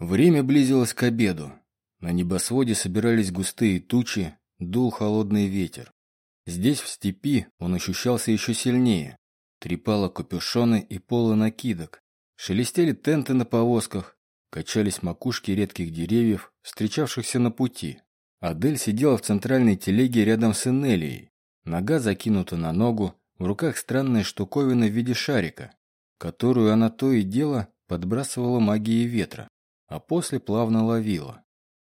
Время близилось к обеду. На небосводе собирались густые тучи, дул холодный ветер. Здесь, в степи, он ощущался еще сильнее. Трепало капюшоны и полы накидок. Шелестели тенты на повозках, качались макушки редких деревьев, встречавшихся на пути. Адель сидела в центральной телеге рядом с Энелией. Нога закинута на ногу, в руках странная штуковина в виде шарика, которую она то и дело подбрасывала магией ветра, а после плавно ловила.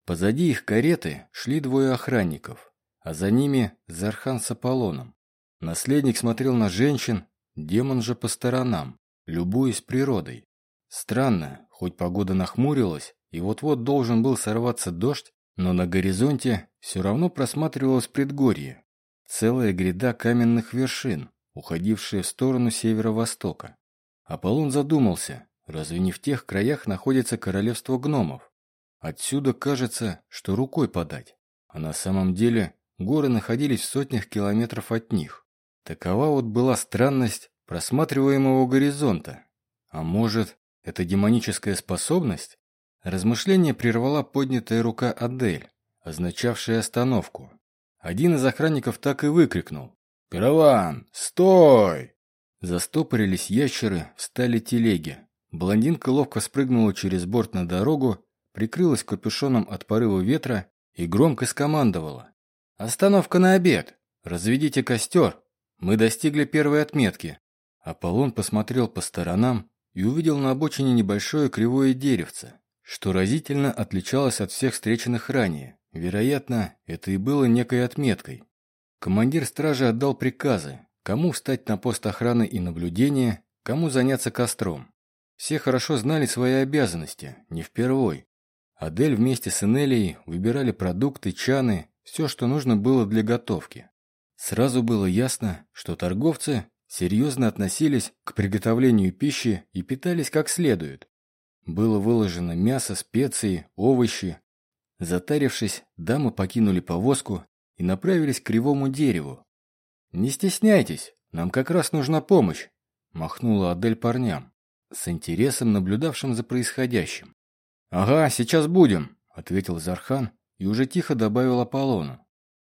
Позади их кареты шли двое охранников, а за ними Зархан с Аполлоном. Наследник смотрел на женщин, демон же по сторонам, любуясь природой. Странно, хоть погода нахмурилась, и вот-вот должен был сорваться дождь, но на горизонте все равно просматривалось предгорье. Целая гряда каменных вершин, уходившая в сторону северо-востока. Аполлон задумался, разве не в тех краях находится королевство гномов? Отсюда кажется, что рукой подать. А на самом деле горы находились в сотнях километров от них. Такова вот была странность просматриваемого горизонта. А может, это демоническая способность? Размышление прервала поднятая рука Адель, означавшая остановку. Один из охранников так и выкрикнул. «Караван, стой!» Застопорились ящеры, встали телеги. Блондинка ловко спрыгнула через борт на дорогу, прикрылась капюшоном от порыва ветра и громко скомандовала. «Остановка на обед! Разведите костер! Мы достигли первой отметки!» Аполлон посмотрел по сторонам и увидел на обочине небольшое кривое деревце что разительно отличалось от всех встреченных ранее. Вероятно, это и было некой отметкой. Командир стражи отдал приказы, кому встать на пост охраны и наблюдения, кому заняться костром. Все хорошо знали свои обязанности, не впервой. Адель вместе с Энелией выбирали продукты, чаны, все, что нужно было для готовки. Сразу было ясно, что торговцы серьезно относились к приготовлению пищи и питались как следует. Было выложено мясо, специи, овощи. Затарившись, дамы покинули повозку и направились к кривому дереву. «Не стесняйтесь, нам как раз нужна помощь», – махнула Адель парням, с интересом наблюдавшим за происходящим. «Ага, сейчас будем», – ответил Зархан и уже тихо добавил Аполлону.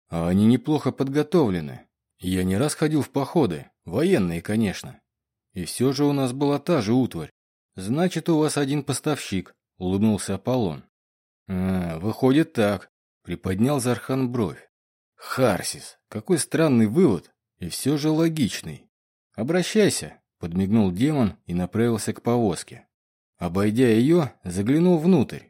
«А они неплохо подготовлены. Я не раз ходил в походы, военные, конечно. И все же у нас была та же утварь. «Значит, у вас один поставщик», — улыбнулся Аполлон. «А, выходит так», — приподнял Зархан бровь. «Харсис, какой странный вывод, и все же логичный. Обращайся», — подмигнул демон и направился к повозке. Обойдя ее, заглянул внутрь.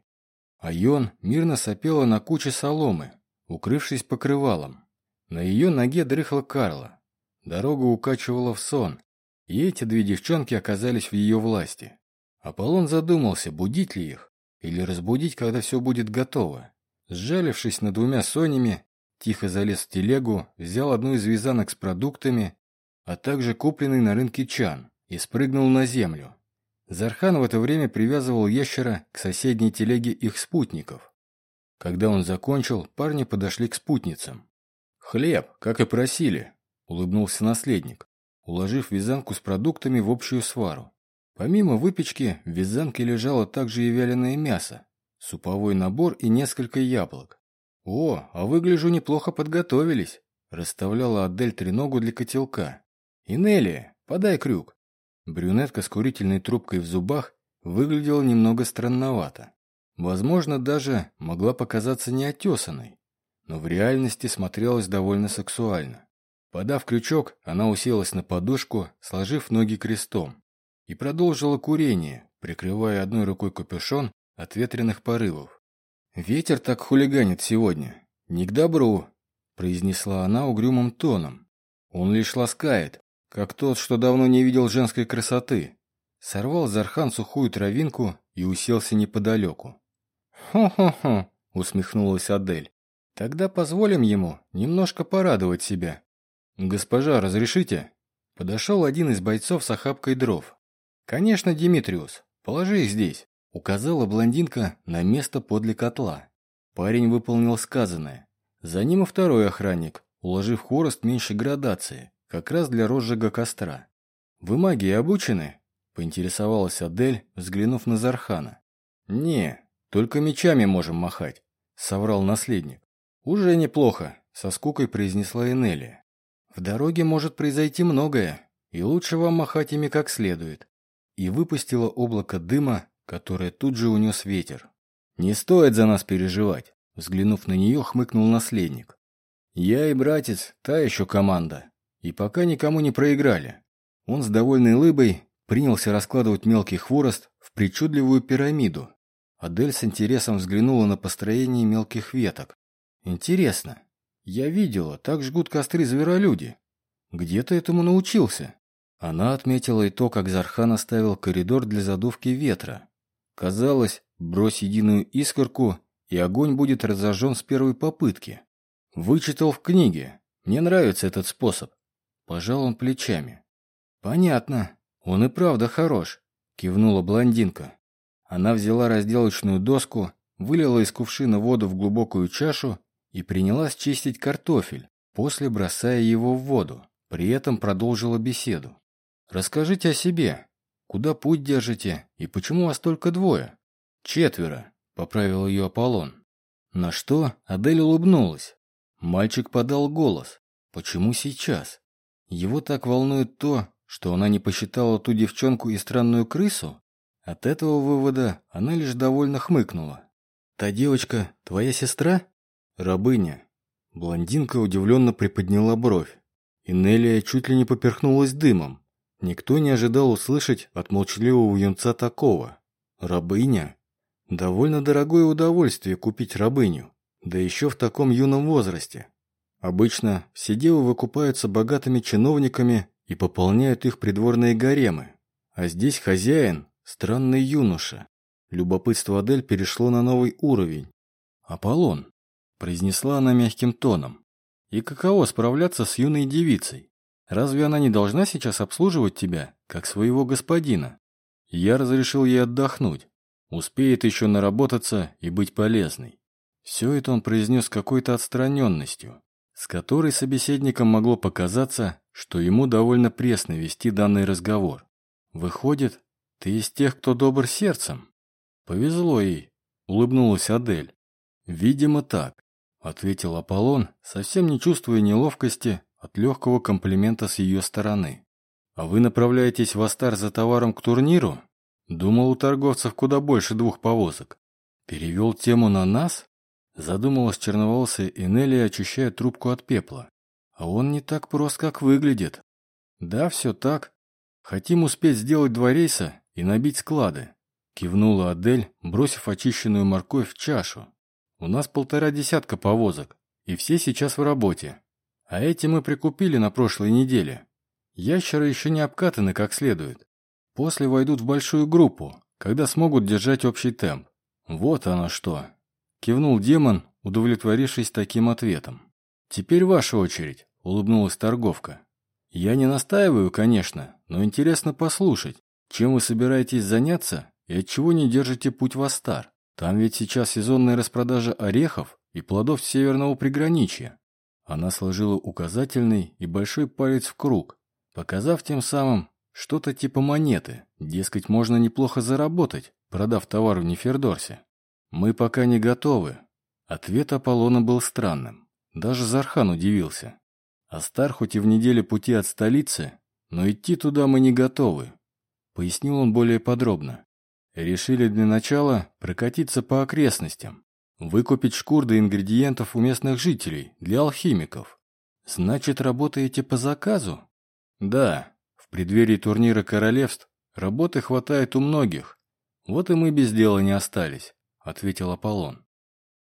Айон мирно сопела на куче соломы, укрывшись покрывалом. На ее ноге дрыхла Карла. Дорога укачивала в сон, и эти две девчонки оказались в ее власти. Аполлон задумался, будить ли их, или разбудить, когда все будет готово. Сжалившись над двумя сонями, тихо залез в телегу, взял одну из вязанок с продуктами, а также купленный на рынке чан, и спрыгнул на землю. Зархан в это время привязывал ящера к соседней телеге их спутников. Когда он закончил, парни подошли к спутницам. «Хлеб, как и просили», — улыбнулся наследник, уложив вязанку с продуктами в общую свару. Помимо выпечки, в вязанке лежало также и вяленое мясо, суповой набор и несколько яблок. «О, а выгляжу неплохо подготовились», – расставляла Адель треногу для котелка. «Инелия, подай крюк». Брюнетка с курительной трубкой в зубах выглядела немного странновато. Возможно, даже могла показаться неотесанной, но в реальности смотрелась довольно сексуально. Подав крючок, она уселась на подушку, сложив ноги крестом и продолжила курение, прикрывая одной рукой капюшон от ветреных порывов. «Ветер так хулиганит сегодня. Не к добру», — произнесла она угрюмым тоном. «Он лишь ласкает, как тот, что давно не видел женской красоты». Сорвал Зархан сухую травинку и уселся неподалеку. «Хо-хо-хо», — усмехнулась Адель. «Тогда позволим ему немножко порадовать себя». «Госпожа, разрешите?» Подошел один из бойцов с охапкой дров. «Конечно, Димитриус, положи их здесь», — указала блондинка на место подле котла. Парень выполнил сказанное. За ним и второй охранник, уложив хворост меньше градации, как раз для розжига костра. «Вы магии обучены?» — поинтересовалась Адель, взглянув на Зархана. «Не, Только мечами можем махать», — соврал наследник. «Уже неплохо», — со скукой произнесла Энелия. «В дороге может произойти многое, и лучше вам махать ими как следует». И выпустила облако дыма, которое тут же унес ветер. «Не стоит за нас переживать», — взглянув на нее, хмыкнул наследник. «Я и братец, та еще команда, и пока никому не проиграли». Он с довольной лыбой принялся раскладывать мелкий хворост в причудливую пирамиду. Адель с интересом взглянула на построение мелких веток. «Интересно. Я видела, так жгут костры зверолюди. Где ты этому научился?» Она отметила и то, как Зархан оставил коридор для задувки ветра. Казалось, брось единую искорку, и огонь будет разожжен с первой попытки. Вычитал в книге. Мне нравится этот способ. Пожал он плечами. Понятно. Он и правда хорош, кивнула блондинка. Она взяла разделочную доску, вылила из кувшина воду в глубокую чашу и принялась чистить картофель, после бросая его в воду. При этом продолжила беседу. «Расскажите о себе. Куда путь держите и почему вас только двое?» «Четверо», — поправил ее Аполлон. На что Адель улыбнулась. Мальчик подал голос. «Почему сейчас?» Его так волнует то, что она не посчитала ту девчонку и странную крысу? От этого вывода она лишь довольно хмыкнула. «Та девочка твоя сестра?» «Рабыня». Блондинка удивленно приподняла бровь. И Нелия чуть ли не поперхнулась дымом. Никто не ожидал услышать от молчаливого юнца такого. «Рабыня?» Довольно дорогое удовольствие купить рабыню, да еще в таком юном возрасте. Обычно все девы выкупаются богатыми чиновниками и пополняют их придворные гаремы. А здесь хозяин – странный юноша. Любопытство Адель перешло на новый уровень. «Аполлон», – произнесла она мягким тоном. «И каково справляться с юной девицей? Разве она не должна сейчас обслуживать тебя, как своего господина?» Я разрешил ей отдохнуть. Успеет еще наработаться и быть полезной. Все это он произнес какой-то отстраненностью, с которой собеседникам могло показаться, что ему довольно пресно вести данный разговор. «Выходит, ты из тех, кто добр сердцем?» «Повезло ей», — улыбнулась Адель. «Видимо, так», — ответил Аполлон, совсем не чувствуя неловкости от легкого комплимента с ее стороны. «А вы направляетесь в Астар за товаром к турниру?» «Думал, у торговцев куда больше двух повозок». «Перевел тему на нас?» Задумалась черноволосая Энелия, очищая трубку от пепла. А он не так прост, как выглядит. Да, все так. Хотим успеть сделать два рейса и набить склады. Кивнула Адель, бросив очищенную морковь в чашу. У нас полтора десятка повозок, и все сейчас в работе. А эти мы прикупили на прошлой неделе. Ящеры еще не обкатаны как следует. После войдут в большую группу, когда смогут держать общий темп. Вот оно что. Кивнул демон, удовлетворившись таким ответом. «Теперь ваша очередь», — улыбнулась торговка. «Я не настаиваю, конечно, но интересно послушать, чем вы собираетесь заняться и от чего не держите путь в Астар. Там ведь сейчас сезонная распродажа орехов и плодов северного приграничья». Она сложила указательный и большой палец в круг, показав тем самым что-то типа монеты. Дескать, можно неплохо заработать, продав товар в Нефердорсе. «Мы пока не готовы». Ответ Аполлона был странным. Даже Зархан удивился. Астар хоть и в неделе пути от столицы, но идти туда мы не готовы. Пояснил он более подробно. Решили для начала прокатиться по окрестностям, выкупить шкур до ингредиентов у местных жителей для алхимиков. Значит, работаете по заказу? Да, в преддверии турнира королевств работы хватает у многих. Вот и мы без дела не остались, ответил Аполлон.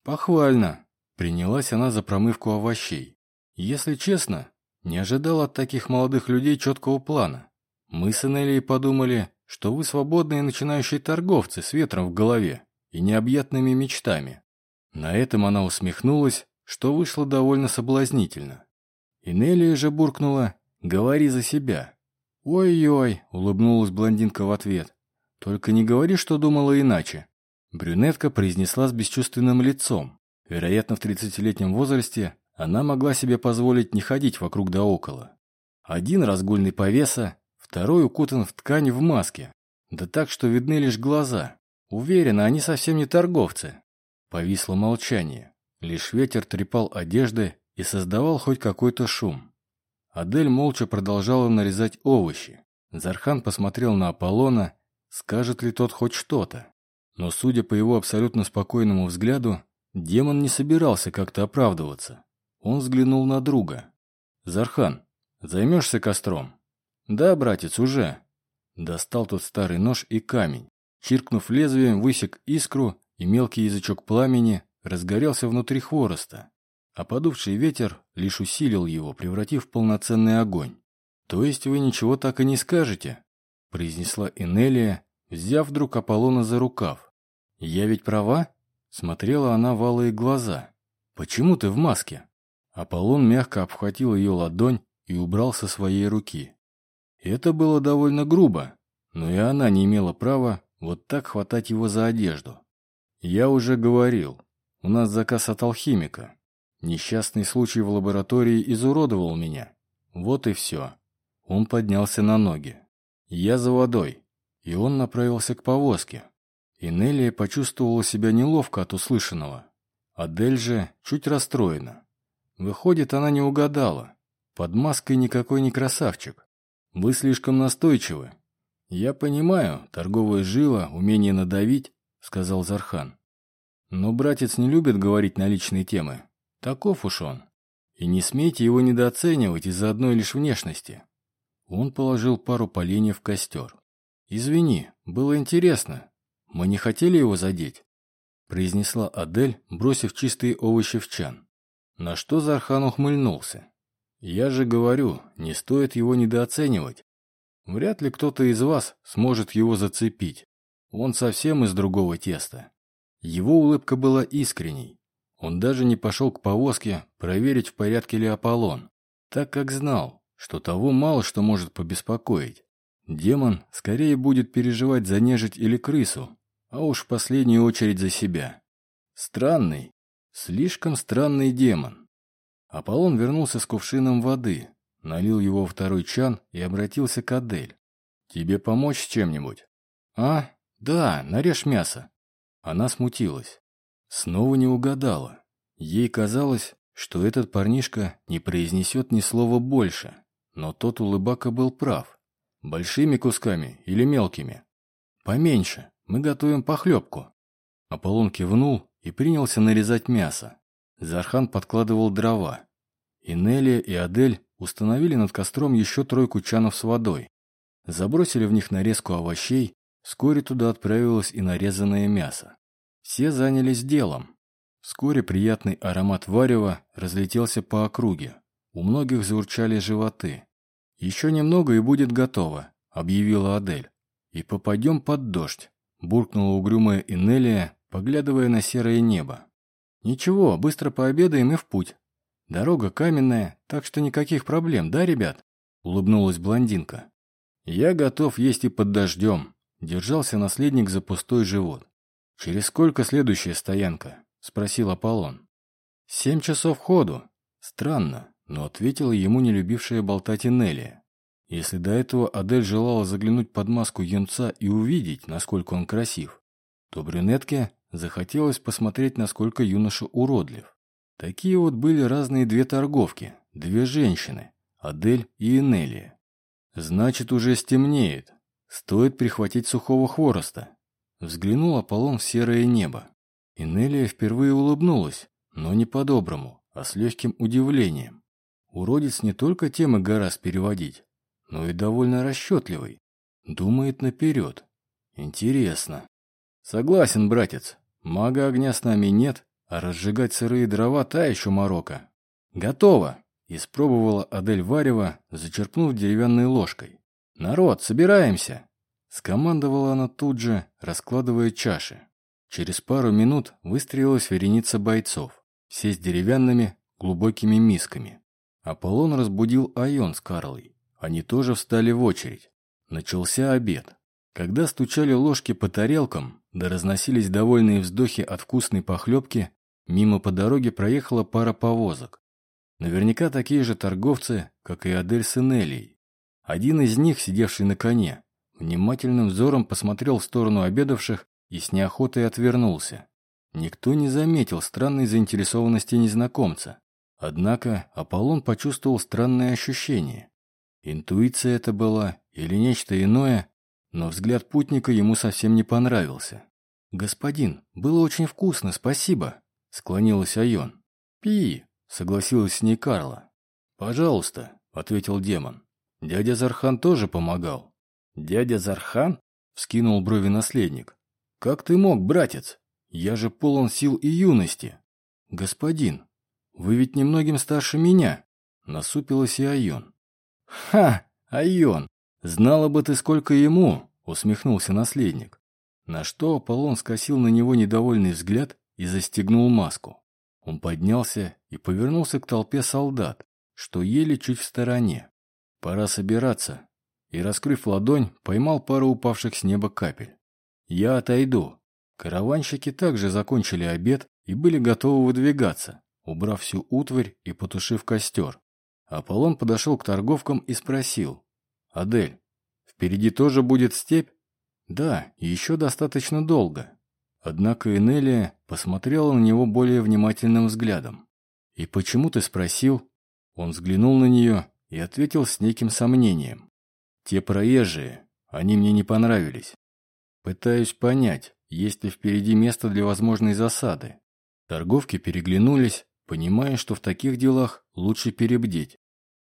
Похвально, Принялась она за промывку овощей. Если честно, не ожидал от таких молодых людей четкого плана. Мы с Энелией подумали, что вы свободные начинающие торговцы с ветром в голове и необъятными мечтами. На этом она усмехнулась, что вышло довольно соблазнительно. Энелия же буркнула «Говори за себя». «Ой-ой», — улыбнулась блондинка в ответ. «Только не говори, что думала иначе». Брюнетка произнесла с бесчувственным лицом. Вероятно, в 30-летнем возрасте она могла себе позволить не ходить вокруг да около. Один разгульный повеса, второй укутан в ткань в маске, да так, что видны лишь глаза. Уверена, они совсем не торговцы. Повисло молчание. Лишь ветер трепал одежды и создавал хоть какой-то шум. Адель молча продолжала нарезать овощи. Зархан посмотрел на Аполлона, скажет ли тот хоть что-то. Но, судя по его абсолютно спокойному взгляду, демон не собирался как-то оправдываться. Он взглянул на друга. «Зархан, займешься костром?» «Да, братец, уже». Достал тот старый нож и камень. Чиркнув лезвием, высек искру, и мелкий язычок пламени разгорелся внутри хвороста. А подувший ветер лишь усилил его, превратив в полноценный огонь. «То есть вы ничего так и не скажете?» произнесла Энелия, взяв вдруг Аполлона за рукав. «Я ведь права?» Смотрела она в алые глаза. «Почему ты в маске?» Аполлон мягко обхватил ее ладонь и убрал со своей руки. Это было довольно грубо, но и она не имела права вот так хватать его за одежду. «Я уже говорил, у нас заказ от алхимика. Несчастный случай в лаборатории изуродовал меня. Вот и все». Он поднялся на ноги. «Я за водой». И он направился к повозке. И Неллия почувствовала себя неловко от услышанного. Адель же чуть расстроена. Выходит, она не угадала. Под маской никакой не красавчик. Вы слишком настойчивы. Я понимаю, торговая жила, умение надавить, сказал Зархан. Но братец не любит говорить на личные темы. Таков уж он. И не смейте его недооценивать из-за одной лишь внешности. Он положил пару поленьев в костер. «Извини, было интересно. Мы не хотели его задеть», — произнесла Адель, бросив чистые овощи в чан. На что Зархан ухмыльнулся. «Я же говорю, не стоит его недооценивать. Вряд ли кто-то из вас сможет его зацепить. Он совсем из другого теста». Его улыбка была искренней. Он даже не пошел к повозке проверить, в порядке ли Аполлон, так как знал, что того мало что может побеспокоить. Демон скорее будет переживать за нежить или крысу, а уж в последнюю очередь за себя. Странный, слишком странный демон. Аполлон вернулся с кувшином воды, налил его второй чан и обратился к Адель. «Тебе помочь чем-нибудь?» «А, да, нарежь мясо». Она смутилась. Снова не угадала. Ей казалось, что этот парнишка не произнесет ни слова больше. Но тот улыбака был прав. Большими кусками или мелкими? Поменьше. Мы готовим похлебку. Аполлон кивнул и принялся нарезать мясо. Зархан подкладывал дрова. И Нелия, и Адель установили над костром еще тройку чанов с водой. Забросили в них нарезку овощей, вскоре туда отправилось и нарезанное мясо. Все занялись делом. Вскоре приятный аромат варева разлетелся по округе. У многих заурчали животы. «Еще немного и будет готово», — объявила Адель. «И попадем под дождь», — буркнула угрюмая Инелия, поглядывая на серое небо. «Ничего, быстро пообедаем и в путь. Дорога каменная, так что никаких проблем, да, ребят?» — улыбнулась блондинка. «Я готов есть и под дождем», — держался наследник за пустой живот. «Через сколько следующая стоянка?» — спросил Аполлон. «Семь часов ходу. Странно но ответила ему не любившая болтать Инелия. Если до этого Адель желала заглянуть под маску юнца и увидеть, насколько он красив, то брюнетке захотелось посмотреть, насколько юноша уродлив. Такие вот были разные две торговки, две женщины, Адель и Энелия. Значит, уже стемнеет. Стоит прихватить сухого хвороста. Взглянул Аполлон в серое небо. Инелия впервые улыбнулась, но не по-доброму, а с легким удивлением. Уродец не только темы гораздо переводить, но и довольно расчетливый. Думает наперед. Интересно. Согласен, братец. Мага огня с нами нет, а разжигать сырые дрова та еще морока. Готово. Испробовала Адель Варева, зачерпнув деревянной ложкой. «Народ, собираемся!» Скомандовала она тут же, раскладывая чаши. Через пару минут выстроилась вереница бойцов, все с деревянными глубокими мисками. Аполлон разбудил Айон с Карлой. Они тоже встали в очередь. Начался обед. Когда стучали ложки по тарелкам, да разносились довольные вздохи от вкусной похлебки, мимо по дороге проехала пара повозок. Наверняка такие же торговцы, как и Адель с Энелией. Один из них, сидевший на коне, внимательным взором посмотрел в сторону обедавших и с неохотой отвернулся. Никто не заметил странной заинтересованности незнакомца. Однако Аполлон почувствовал странное ощущение. Интуиция это была или нечто иное, но взгляд путника ему совсем не понравился. «Господин, было очень вкусно, спасибо», — склонилась Айон. «Пи», — согласилась с ней Карла. «Пожалуйста», — ответил демон. «Дядя Зархан тоже помогал». «Дядя Зархан?» — вскинул брови наследник. «Как ты мог, братец? Я же полон сил и юности». «Господин, вы ведь немногим старше меня», — насупилась и Айон. «Ха, Айон, знала бы ты, сколько ему», — усмехнулся наследник. На что Аполлон скосил на него недовольный взгляд и застегнул маску. Он поднялся и повернулся к толпе солдат, что ели чуть в стороне. Пора собираться. И, раскрыв ладонь, поймал пару упавших с неба капель. Я отойду. Караванщики также закончили обед и были готовы выдвигаться, убрав всю утварь и потушив костер. Аполлон подошел к торговкам и спросил. «Адель, впереди тоже будет степь?» «Да, еще достаточно долго». Однако Энелия посмотрела на него более внимательным взглядом. «И почему ты спросил?» Он взглянул на нее и ответил с неким сомнением. «Те проезжие, они мне не понравились. Пытаюсь понять, есть ли впереди место для возможной засады». Торговки переглянулись, понимая, что в таких делах лучше перебдеть.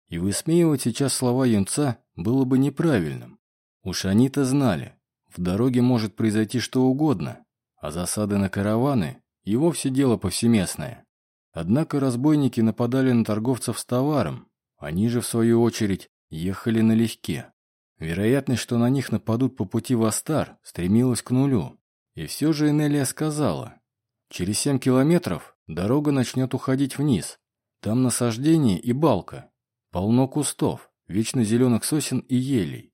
И высмеивать сейчас слова юнца было бы неправильным. Уж они-то знали, в дороге может произойти что угодно, а засады на караваны и вовсе дело повсеместное. Однако разбойники нападали на торговцев с товаром, они же, в свою очередь, ехали налегке. Вероятность, что на них нападут по пути в Астар, стремилась к нулю. И все же Энелия сказала, через семь километров дорога начнет уходить вниз. Там насаждение и балка. Полно кустов, вечно зеленых сосен и елей.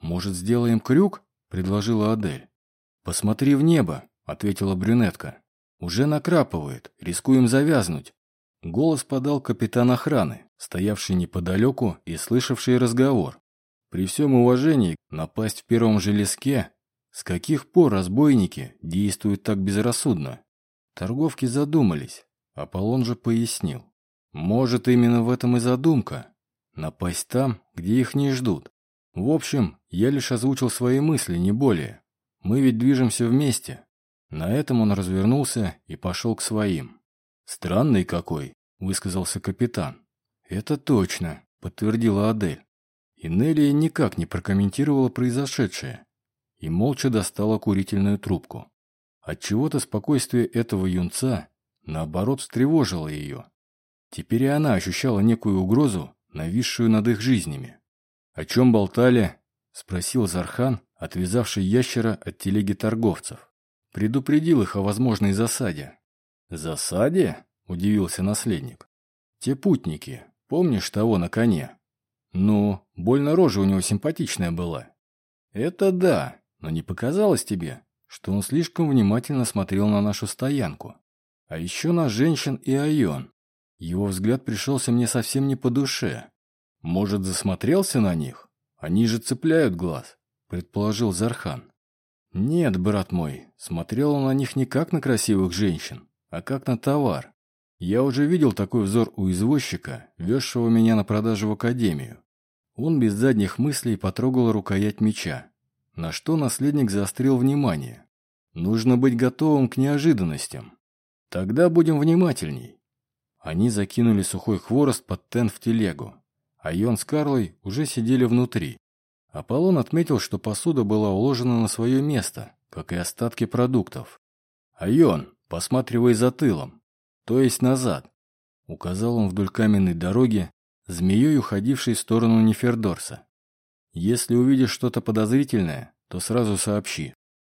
«Может, сделаем крюк?» – предложила Адель. «Посмотри в небо», – ответила брюнетка. «Уже накрапывает, рискуем завязнуть». Голос подал капитан охраны, стоявший неподалеку и слышавший разговор. При всем уважении напасть в первом же леске, с каких пор разбойники действуют так безрассудно? Торговки задумались, Аполлон же пояснил. Может, именно в этом и задумка. Напасть там, где их не ждут. В общем, я лишь озвучил свои мысли, не более. Мы ведь движемся вместе. На этом он развернулся и пошел к своим. «Странный какой», — высказался капитан. «Это точно», — подтвердила Адель. И Нелия никак не прокомментировала произошедшее и молча достала курительную трубку. Отчего-то спокойствие этого юнца, наоборот, встревожило ее. Теперь и она ощущала некую угрозу, нависшую над их жизнями. «О чем болтали?» — спросил Зархан, отвязавший ящера от телеги торговцев. Предупредил их о возможной засаде. «Засаде?» — удивился наследник. «Те путники. Помнишь того на коне?» «Ну, больно рожа у него симпатичная была». «Это да, но не показалось тебе, что он слишком внимательно смотрел на нашу стоянку. А еще на женщин и Айон. Его взгляд пришелся мне совсем не по душе. Может, засмотрелся на них? Они же цепляют глаз», — предположил Зархан. «Нет, брат мой, смотрел он на них не как на красивых женщин, а как на товар. Я уже видел такой взор у извозчика, везшего меня на продажу в академию. Он без задних мыслей потрогал рукоять меча, на что наследник заострил внимание. Нужно быть готовым к неожиданностям. Тогда будем внимательней. Они закинули сухой хворост под тен в телегу, а Йон с Карлой уже сидели внутри. Аполлон отметил, что посуда была уложена на свое место, как и остатки продуктов. «Айон, посматривай за тылом то есть назад. Указал он вдоль каменной дороги, змеей уходившей в сторону Нефердорса. Если увидишь что-то подозрительное, то сразу сообщи.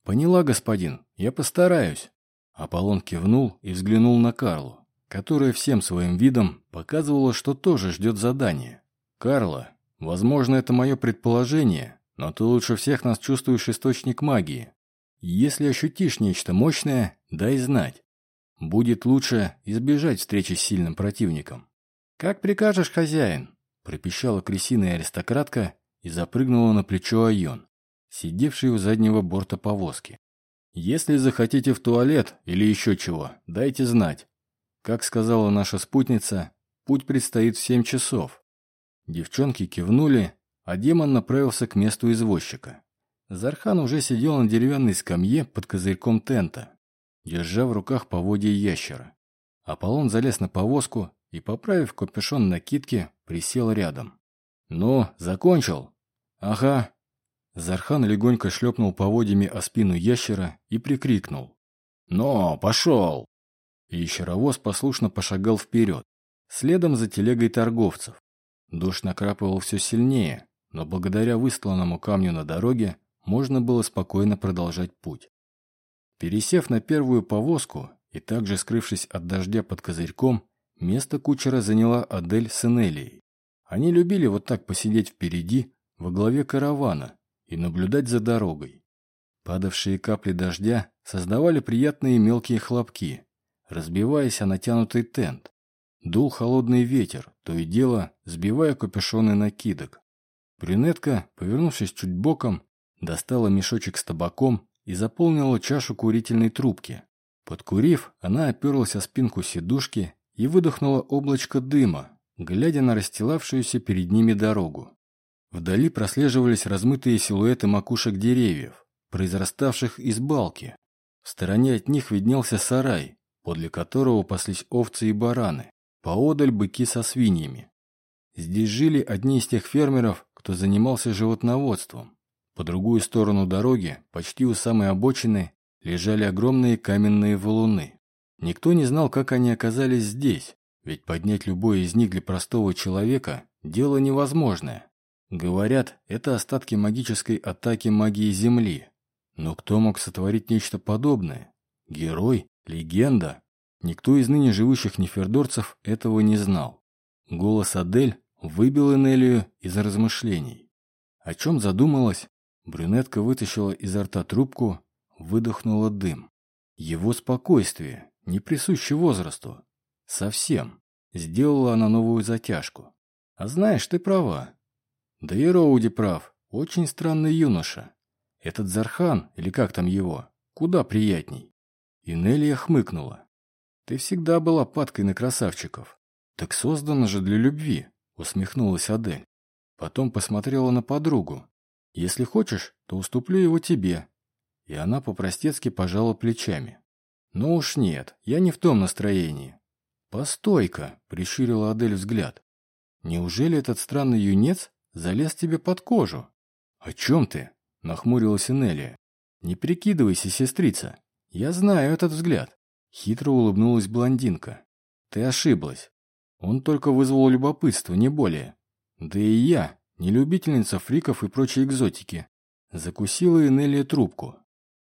Поняла, господин, я постараюсь. Аполлон кивнул и взглянул на Карлу, которая всем своим видом показывала, что тоже ждет задания. «Карла, возможно, это мое предположение, но ты лучше всех нас чувствуешь источник магии. Если ощутишь нечто мощное, дай знать. Будет лучше избежать встречи с сильным противником. «Как прикажешь, хозяин?» – пропищала крысиная аристократка и запрыгнула на плечо Айон, сидевший у заднего борта повозки. Если захотите в туалет или еще чего, дайте знать. Как сказала наша спутница, путь предстоит в семь часов. Девчонки кивнули, а демон направился к месту извозчика. Зархан уже сидел на деревянной скамье под козырьком тента, держа в руках поводья ящера. Аполлон залез на повозку и, поправив капюшон накидки, присел рядом. «Ну, закончил?» «Ага». Зархан легонько шлепнул поводьями о спину ящера и прикрикнул. «Но, пошел!» Ящеровоз послушно пошагал вперед, следом за телегой торговцев. Дождь накрапывал все сильнее, но благодаря выстланному камню на дороге можно было спокойно продолжать путь. Пересев на первую повозку и также скрывшись от дождя под козырьком, место кучера заняла Адель с Энелией. Они любили вот так посидеть впереди, во главе каравана, и наблюдать за дорогой. Падавшие капли дождя создавали приятные мелкие хлопки, разбиваясь о натянутый тент. Дул холодный ветер, то и дело сбивая капюшоны накидок. Брюнетка, повернувшись чуть боком, достала мешочек с табаком и заполнила чашу курительной трубки. Подкурив, она оперлась о спинку сидушки и выдохнула облачко дыма, глядя на расстилавшуюся перед ними дорогу. Вдали прослеживались размытые силуэты макушек деревьев, произраставших из балки. В стороне от них виднелся сарай, подле которого паслись овцы и бараны, поодаль быки со свиньями. Здесь жили одни из тех фермеров, кто занимался животноводством. По другую сторону дороги, почти у самой обочины, лежали огромные каменные валуны. Никто не знал, как они оказались здесь, ведь поднять любой из них для простого человека – дело невозможное. Говорят, это остатки магической атаки магии Земли. Но кто мог сотворить нечто подобное? Герой? Легенда? Никто из ныне живущих нефердорцев этого не знал. Голос Адель выбил Энелию из размышлений. О чем задумалась? Брюнетка вытащила изо рта трубку, выдохнула дым. Его спокойствие, не присуще возрасту. Совсем. Сделала она новую затяжку. А знаешь, ты права. Да и Роуди прав. Очень странный юноша. Этот Зархан, или как там его, куда приятней. И Нелия хмыкнула. Ты всегда была падкой на красавчиков. Так создана же для любви, усмехнулась Адель. Потом посмотрела на подругу. Если хочешь, то уступлю его тебе. И она по-простецки пожала плечами. Ну уж нет, я не в том настроении. «Постой-ка!» — прищурила Адель взгляд. «Неужели этот странный юнец залез тебе под кожу?» «О чем ты?» — нахмурилась Энелия. «Не прикидывайся, сестрица. Я знаю этот взгляд». Хитро улыбнулась блондинка. «Ты ошиблась. Он только вызвал любопытство, не более. Да и я, не любительница фриков и прочей экзотики». Закусила Энелия трубку.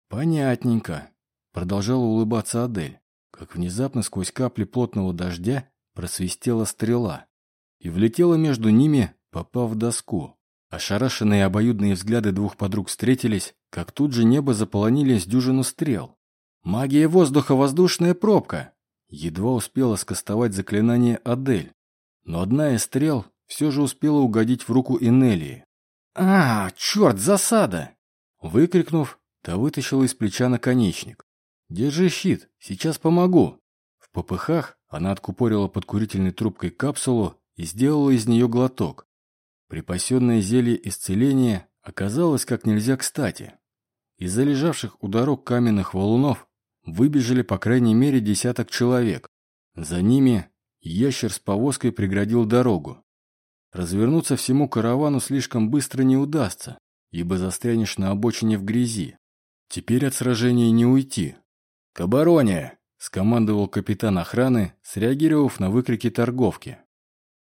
«Понятненько», — продолжала улыбаться Адель как внезапно сквозь капли плотного дождя просвистела стрела и влетела между ними, попав в доску. Ошарашенные обоюдные взгляды двух подруг встретились, как тут же небо заполонились дюжину стрел. «Магия воздуха, воздушная пробка!» Едва успела скостовать заклинание Адель, но одна из стрел все же успела угодить в руку Инелии. «А, черт, засада!» Выкрикнув, та вытащила из плеча наконечник. «Держи щит, сейчас помогу». В попыхах она откупорила под курительной трубкой капсулу и сделала из нее глоток. Припасенное зелье исцеления оказалось как нельзя кстати. Из залежавших у дорог каменных валунов выбежали по крайней мере десяток человек. За ними ящер с повозкой преградил дорогу. Развернуться всему каравану слишком быстро не удастся, ибо застрянешь на обочине в грязи. Теперь от сражения не уйти. «К обороне!» – скомандовал капитан охраны, среагировав на выкрики торговки.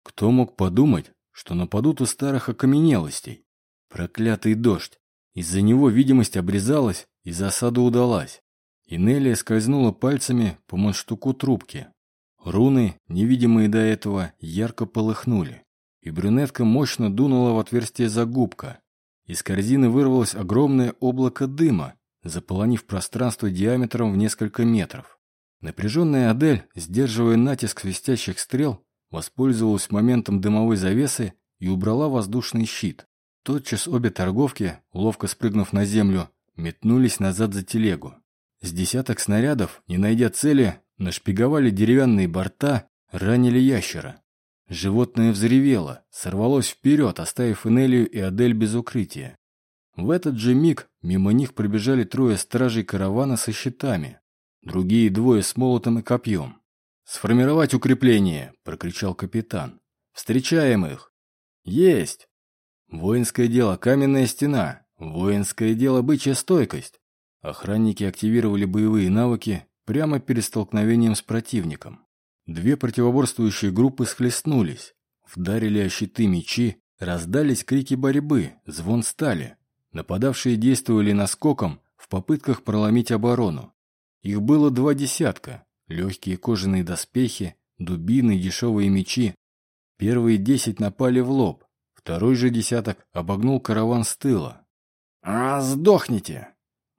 Кто мог подумать, что нападут у старых окаменелостей? Проклятый дождь! Из-за него видимость обрезалась, и засада удалась. И Нелия скользнула пальцами по манштуку трубки. Руны, невидимые до этого, ярко полыхнули. И брюнетка мощно дунула в отверстие загубка. Из корзины вырвалось огромное облако дыма, заполонив пространство диаметром в несколько метров. Напряженная Адель, сдерживая натиск свистящих стрел, воспользовалась моментом дымовой завесы и убрала воздушный щит. Тотчас обе торговки, ловко спрыгнув на землю, метнулись назад за телегу. С десяток снарядов, не найдя цели, нашпиговали деревянные борта, ранили ящера. Животное взревело, сорвалось вперед, оставив Энелию и Адель без укрытия. В этот же миг мимо них пробежали трое стражей каравана со щитами, другие двое с молотом и копьем. «Сформировать укрепление!» – прокричал капитан. «Встречаем их!» «Есть!» «Воинское дело – каменная стена, воинское дело – бычья стойкость!» Охранники активировали боевые навыки прямо перед столкновением с противником. Две противоборствующие группы схлестнулись, вдарили о щиты мечи, раздались крики борьбы, звон стали. Нападавшие действовали наскоком в попытках проломить оборону. Их было два десятка, легкие кожаные доспехи, дубины, дешевые мечи. Первые десять напали в лоб, второй же десяток обогнул караван с тыла. «А, сдохните!»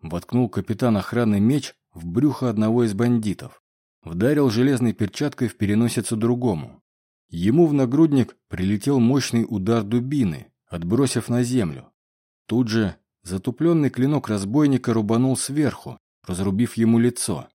Воткнул капитан охраны меч в брюхо одного из бандитов вдарил железной перчаткой в переносицу другому. Ему в нагрудник прилетел мощный удар дубины, отбросив на землю. Тут же затупленный клинок разбойника рубанул сверху, разрубив ему лицо.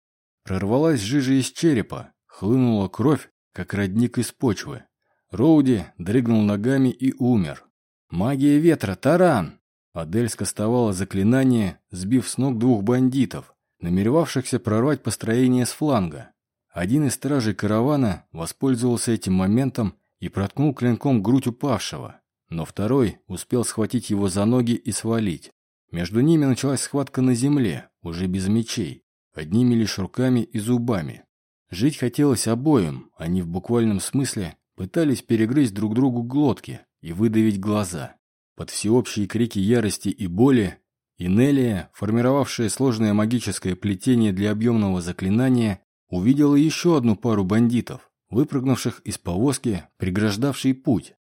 Прорвалась жижа из черепа, хлынула кровь, как родник из почвы. Роуди дрыгнул ногами и умер. «Магия ветра! Таран!» Адель скостовала заклинание, сбив с ног двух бандитов, намеревавшихся прорвать построение с фланга. Один из стражей каравана воспользовался этим моментом и проткнул клинком грудь упавшего, но второй успел схватить его за ноги и свалить. Между ними началась схватка на земле, уже без мечей, одними лишь руками и зубами. Жить хотелось обоим, они в буквальном смысле пытались перегрызть друг другу глотки и выдавить глаза. Под всеобщие крики ярости и боли Инелия, формировавшая сложное магическое плетение для объемного заклинания, увидела еще одну пару бандитов, выпрыгнувших из повозки, преграждавшей путь.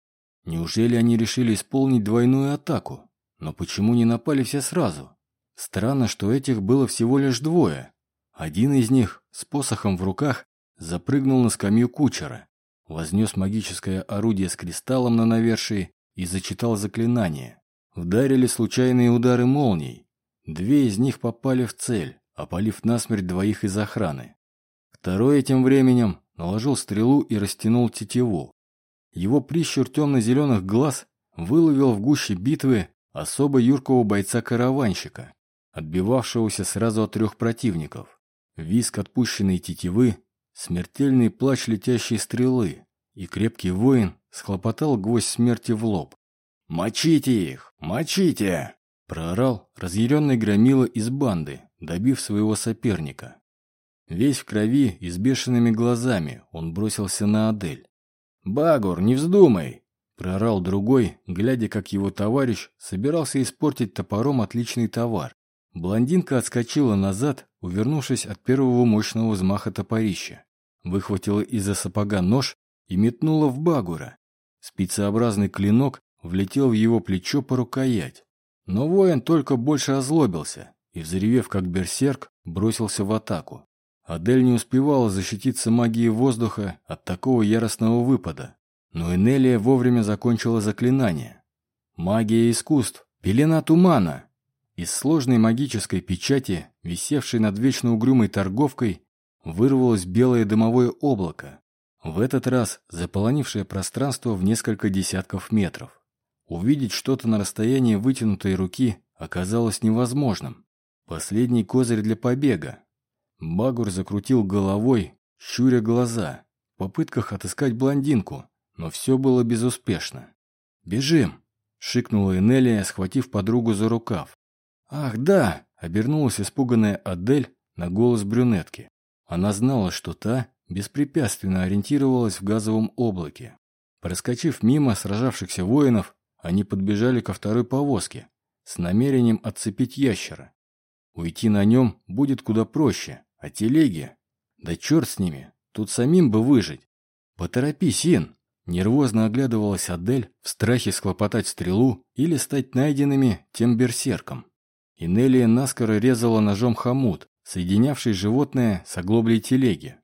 Неужели они решили исполнить двойную атаку? Но почему не напали все сразу? Странно, что этих было всего лишь двое. Один из них, с посохом в руках, запрыгнул на скамью кучера, вознес магическое орудие с кристаллом на навершии и зачитал заклинание. Вдарили случайные удары молний. Две из них попали в цель, опалив насмерть двоих из охраны. Второй тем временем наложил стрелу и растянул тетиву. Его прищур темно-зеленых глаз выловил в гуще битвы особо юркого бойца-караванщика, отбивавшегося сразу от трех противников. Виск отпущенной тетивы, смертельный плач летящей стрелы, и крепкий воин схлопотал гвоздь смерти в лоб. «Мочите их! Мочите!» проорал разъяренный громила из банды, добив своего соперника. Весь в крови и с бешеными глазами он бросился на Адель. «Багур, не вздумай!» – прорал другой, глядя, как его товарищ собирался испортить топором отличный товар. Блондинка отскочила назад, увернувшись от первого мощного взмаха топорища. Выхватила из-за сапога нож и метнула в Багура. Спицеобразный клинок влетел в его плечо по рукоять. Но воин только больше озлобился и, взревев как берсерк, бросился в атаку. Адель не успевала защититься магией воздуха от такого яростного выпада, но Энелия вовремя закончила заклинание. Магия искусств, пелена тумана. Из сложной магической печати, висевшей над вечно угрюмой торговкой, вырвалось белое дымовое облако, в этот раз заполонившее пространство в несколько десятков метров. Увидеть что-то на расстоянии вытянутой руки оказалось невозможным. Последний козырь для побега, Багур закрутил головой, щуря глаза, в попытках отыскать блондинку, но все было безуспешно. «Бежим!» — шикнула Энелия, схватив подругу за рукав. «Ах, да!» — обернулась испуганная Адель на голос брюнетки. Она знала, что та беспрепятственно ориентировалась в газовом облаке. Проскочив мимо сражавшихся воинов, они подбежали ко второй повозке с намерением отцепить ящера. Уйти на нем будет куда проще, а телеги? Да черт с ними, тут самим бы выжить. Поторопись, Ин. Нервозно оглядывалась Адель в страхе схлопотать стрелу или стать найденными тем берсерком. Инелия наскоро резала ножом хомут, соединявший животное с оглоблей телеги.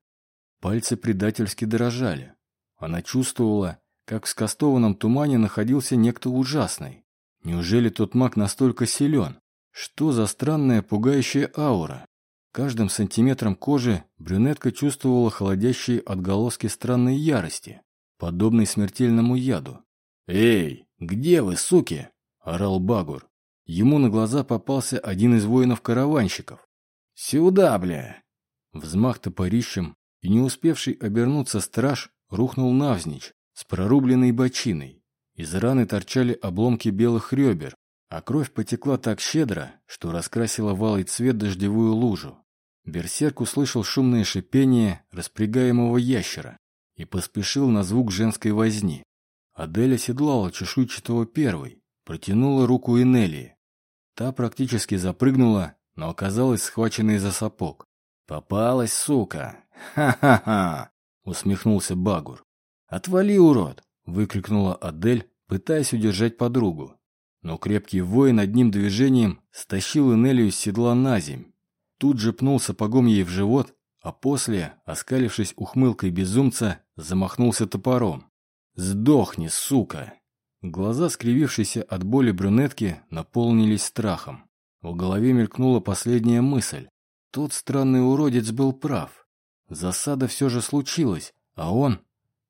Пальцы предательски дрожали. Она чувствовала, как в скостованном тумане находился некто ужасный. Неужели тот маг настолько силен? Что за странная пугающая аура? Каждым сантиметром кожи брюнетка чувствовала холодящие отголоски странной ярости, подобной смертельному яду. «Эй, где вы, суки?» – орал Багур. Ему на глаза попался один из воинов-караванщиков. «Сюда, бля!» Взмах топорищем, и не успевший обернуться страж рухнул навзничь, с прорубленной бочиной. Из раны торчали обломки белых ребер, а кровь потекла так щедро, что раскрасила валый цвет дождевую лужу. Берсерк услышал шумное шипение распрягаемого ящера и поспешил на звук женской возни. Адель оседлала чешуйчатого первой, протянула руку Энелии. Та практически запрыгнула, но оказалась схваченной за сапог. «Попалась, сука! Ха-ха-ха!» — усмехнулся Багур. «Отвали, урод!» — выкрикнула Адель, пытаясь удержать подругу. Но крепкий воин одним движением стащил Энелию с седла на земь. Тут же пнул сапогом ей в живот, а после, оскалившись ухмылкой безумца, замахнулся топором. «Сдохни, сука!» Глаза, скривившиеся от боли брюнетки, наполнились страхом. В голове мелькнула последняя мысль. Тот странный уродец был прав. Засада все же случилась, а он,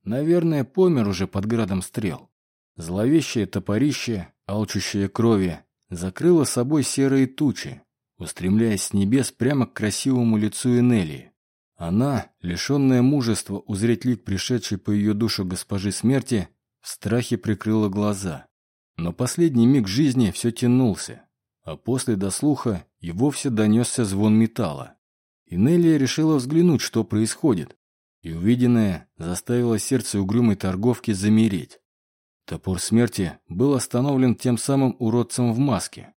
наверное, помер уже под градом стрел. Зловещее топорище, алчущее крови, закрыло собой серые тучи, устремляясь с небес прямо к красивому лицу Энелии. Она, лишенная мужества узреть лик пришедшей по ее душу госпожи смерти, в страхе прикрыла глаза. Но последний миг жизни все тянулся, а после до слуха и вовсе донесся звон металла. И решила взглянуть, что происходит, и увиденное заставило сердце угрюмой торговки замереть. Топор смерти был остановлен тем самым уродцем в маске.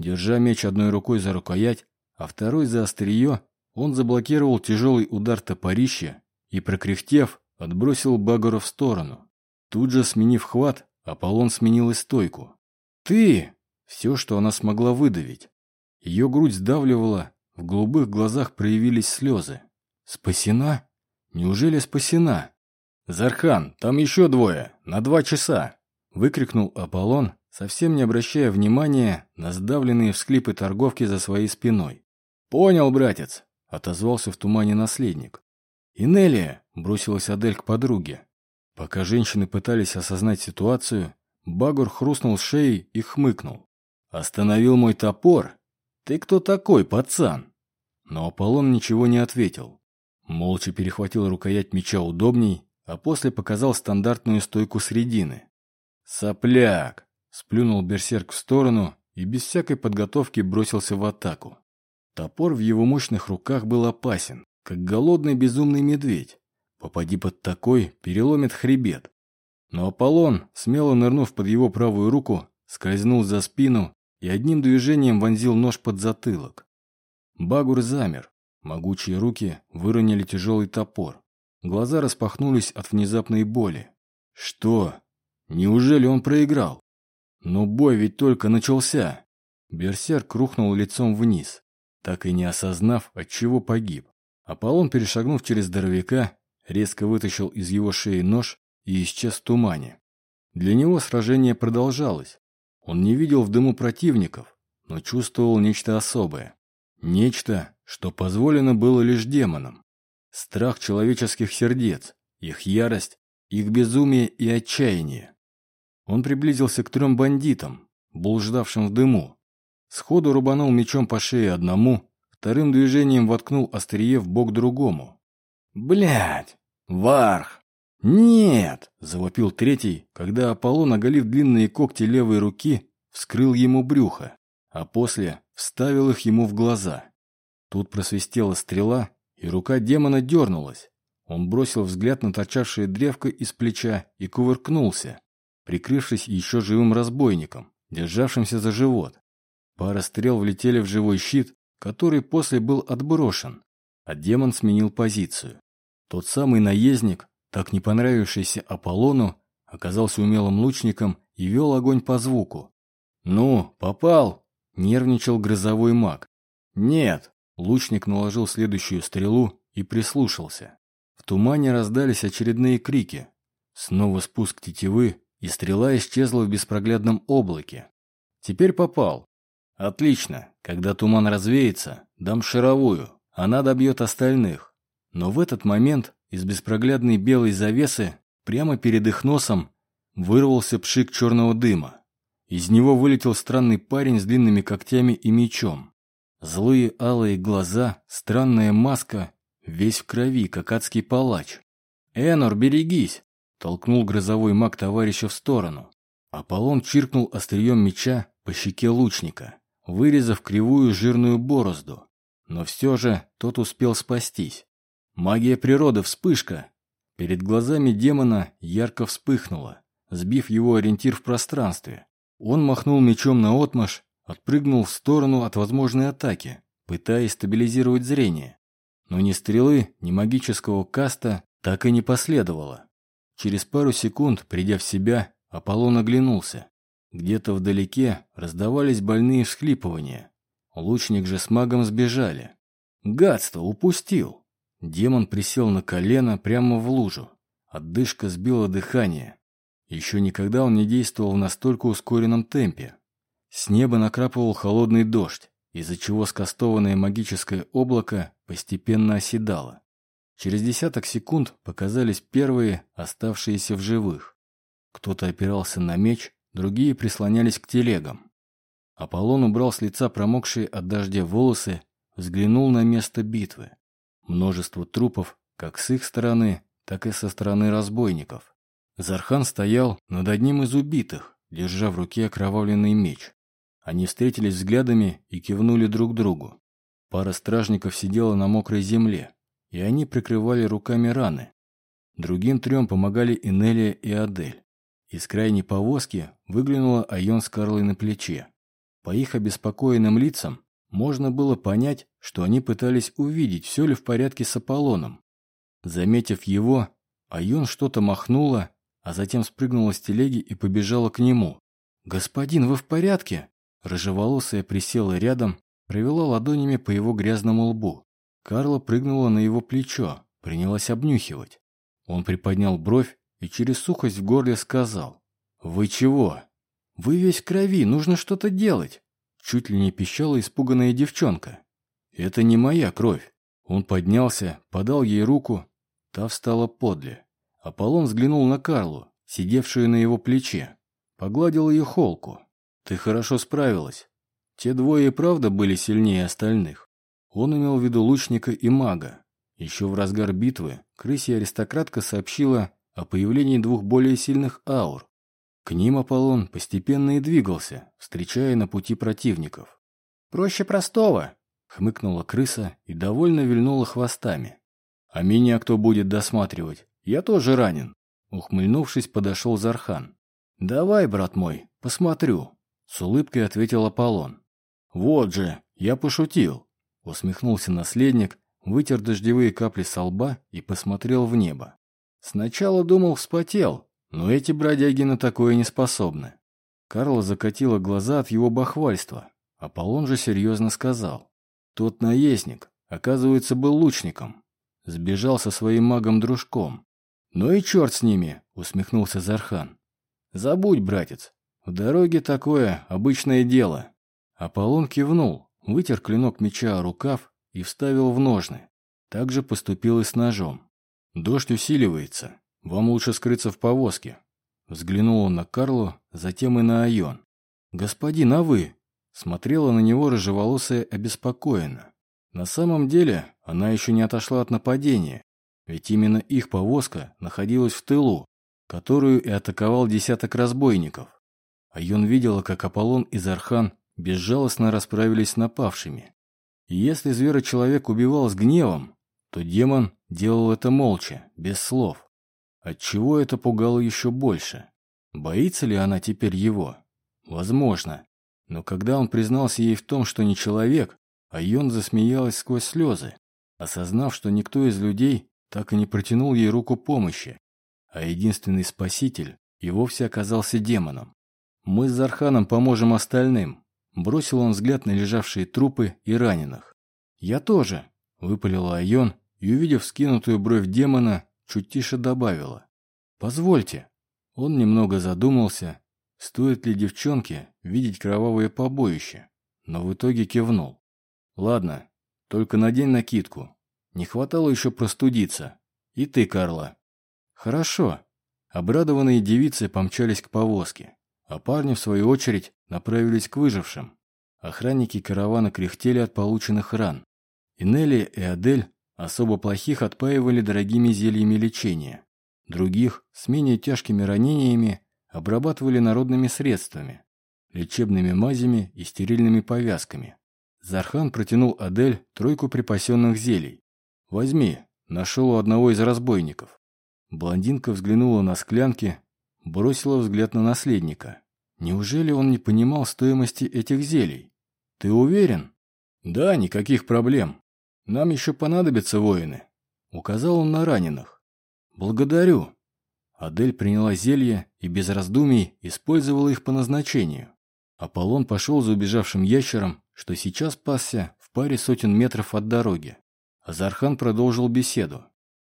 Держа меч одной рукой за рукоять, а второй за острие, он заблокировал тяжелый удар топорища и, прокряхтев, отбросил Багора в сторону. Тут же, сменив хват, Аполлон сменил и стойку. «Ты!» — все, что она смогла выдавить. Ее грудь сдавливала, в голубых глазах проявились слезы. «Спасена? Неужели спасена?» «Зархан, там еще двое, на два часа!» — выкрикнул Аполлон, совсем не обращая внимания на сдавленные всклипы торговки за своей спиной. «Понял, братец!» — отозвался в тумане наследник. «Инелия!» — бросилась Адель к подруге. Пока женщины пытались осознать ситуацию, Багур хрустнул шеей и хмыкнул. «Остановил мой топор? Ты кто такой, пацан?» Но Аполлон ничего не ответил. Молча перехватил рукоять меча удобней, а после показал стандартную стойку средины. «Сопляк!» — сплюнул берсерк в сторону и без всякой подготовки бросился в атаку. Топор в его мощных руках был опасен, как голодный безумный медведь. Попади под такой, переломит хребет. Но Аполлон, смело нырнув под его правую руку, скользнул за спину и одним движением вонзил нож под затылок. Багур замер. Могучие руки выронили тяжелый топор. Глаза распахнулись от внезапной боли. Что? Неужели он проиграл? Но бой ведь только начался. Берсерк рухнул лицом вниз, так и не осознав, от чего погиб. Аполлон, перешагнув через здоровяка, резко вытащил из его шеи нож и исчез в тумане. Для него сражение продолжалось. Он не видел в дыму противников, но чувствовал нечто особое. Нечто, что позволено было лишь демонам. Страх человеческих сердец, их ярость, их безумие и отчаяние. Он приблизился к трем бандитам, блуждавшим в дыму. Сходу рубанул мечом по шее одному, вторым движением воткнул острие в бок другому. Блять! «Варх!» «Нет!» – завопил третий, когда Аполлон, оголив длинные когти левой руки, вскрыл ему брюхо, а после вставил их ему в глаза. Тут просвистела стрела, и рука демона дернулась. Он бросил взгляд на торчавшее древко из плеча и кувыркнулся, прикрывшись еще живым разбойником, державшимся за живот. Пара стрел влетели в живой щит, который после был отброшен, а демон сменил позицию. Тот самый наездник, так не понравившийся Аполлону, оказался умелым лучником и вел огонь по звуку. «Ну, попал!» – нервничал грозовой маг. «Нет!» – лучник наложил следующую стрелу и прислушался. В тумане раздались очередные крики. Снова спуск тетивы, и стрела исчезла в беспроглядном облаке. Теперь попал. Отлично. Когда туман развеется, дам шаровую. она добьет остальных. Но в этот момент из беспроглядной белой завесы прямо перед их носом вырвался пшик черного дыма. Из него вылетел странный парень с длинными когтями и мечом. Злые алые глаза, странная маска, весь в крови, как адский палач. «Энор, берегись!» – толкнул грозовой маг товарища в сторону. Аполлон чиркнул острием меча по щеке лучника, вырезав кривую жирную борозду. Но все же тот успел спастись. Магия природы, вспышка! Перед глазами демона ярко вспыхнула, сбив его ориентир в пространстве. Он махнул мечом на отмаш, отпрыгнул в сторону от возможной атаки, пытаясь стабилизировать зрение. Но ни стрелы, ни магического каста так и не последовало. Через пару секунд, придя в себя, Аполлон оглянулся. Где-то вдалеке раздавались больные всхлипывания. Лучник же с магом сбежали. Гадство, упустил. Демон присел на колено прямо в лужу. Отдышка сбила дыхание. Еще никогда он не действовал в настолько ускоренном темпе. С неба накрапывал холодный дождь, из-за чего скастованное магическое облако постепенно оседало. Через десяток секунд показались первые, оставшиеся в живых. Кто-то опирался на меч, другие прислонялись к телегам. Аполлон убрал с лица промокшие от дождя волосы, взглянул на место битвы. Множество трупов, как с их стороны, так и со стороны разбойников. Зархан стоял над одним из убитых, держа в руке окровавленный меч. Они встретились взглядами и кивнули друг другу. Пара стражников сидела на мокрой земле, и они прикрывали руками раны. Другим трем помогали Инелия и Адель. Из крайней повозки выглянула Айон с Карлой на плече. По их обеспокоенным лицам можно было понять, что они пытались увидеть, все ли в порядке с Аполлоном. Заметив его, Айон что-то махнула, а затем спрыгнула с телеги и побежала к нему. «Господин, вы в порядке?» Рыжеволосая присела рядом, провела ладонями по его грязному лбу. Карла прыгнула на его плечо, принялась обнюхивать. Он приподнял бровь и через сухость в горле сказал. «Вы чего?» «Вы весь в крови, нужно что-то делать!» Чуть ли не пищала испуганная девчонка. «Это не моя кровь!» Он поднялся, подал ей руку. Та встала подле. Аполлон взглянул на Карлу, сидевшую на его плече. Погладил ее холку. «Ты хорошо справилась. Те двое и правда были сильнее остальных». Он имел в виду лучника и мага. Еще в разгар битвы крысья-аристократка сообщила о появлении двух более сильных аур. К ним Аполлон постепенно и двигался, встречая на пути противников. «Проще простого!» — хмыкнула крыса и довольно вильнула хвостами. «А меня кто будет досматривать? Я тоже ранен!» Ухмыльнувшись, подошел Зархан. «Давай, брат мой, посмотрю!» С улыбкой ответил Аполлон. «Вот же, я пошутил!» Усмехнулся наследник, вытер дождевые капли со лба и посмотрел в небо. Сначала думал, вспотел, но эти бродяги на такое не способны. Карла закатила глаза от его бахвальства. Аполлон же серьезно сказал. Тот наездник, оказывается, был лучником. Сбежал со своим магом-дружком. «Ну и черт с ними!» — усмехнулся Зархан. «Забудь, братец, в дороге такое обычное дело». Аполлон кивнул, вытер клинок меча о рукав и вставил в ножны. Так же поступил и с ножом. «Дождь усиливается. Вам лучше скрыться в повозке». Взглянул он на Карлу, затем и на Айон. «Господин, а вы?» Смотрела на него рыжеволосая обеспокоенно. На самом деле она еще не отошла от нападения, ведь именно их повозка находилась в тылу, которую и атаковал десяток разбойников. Айон видела, как Аполлон и Зархан безжалостно расправились с напавшими. И если зверочеловек убивал с гневом, то демон делал это молча, без слов. Отчего это пугало еще больше? Боится ли она теперь его? Возможно. Но когда он признался ей в том, что не человек, Айон засмеялась сквозь слезы, осознав, что никто из людей так и не протянул ей руку помощи, а единственный спаситель и вовсе оказался демоном. «Мы с Зарханом поможем остальным», – бросил он взгляд на лежавшие трупы и раненых. «Я тоже», – выпалила Айон, и, увидев скинутую бровь демона, чуть тише добавила. «Позвольте». Он немного задумался, стоит ли девчонке видеть кровавое побоище, но в итоге кивнул. «Ладно, Только надень накидку. Не хватало еще простудиться. И ты, Карла. Хорошо. Обрадованные девицы помчались к повозке, а парни, в свою очередь, направились к выжившим. Охранники каравана кряхтели от полученных ран. И Нелли и Адель особо плохих отпаивали дорогими зельями лечения. Других, с менее тяжкими ранениями, обрабатывали народными средствами, лечебными мазями и стерильными повязками. Зархан протянул Адель тройку припасенных зелий. «Возьми, нашел у одного из разбойников». Блондинка взглянула на склянки, бросила взгляд на наследника. Неужели он не понимал стоимости этих зелий? Ты уверен? Да, никаких проблем. Нам еще понадобятся воины. Указал он на раненых. Благодарю. Адель приняла зелье и без раздумий использовала их по назначению. Аполлон пошел за убежавшим ящером, что сейчас пасся в паре сотен метров от дороги. Азархан продолжил беседу.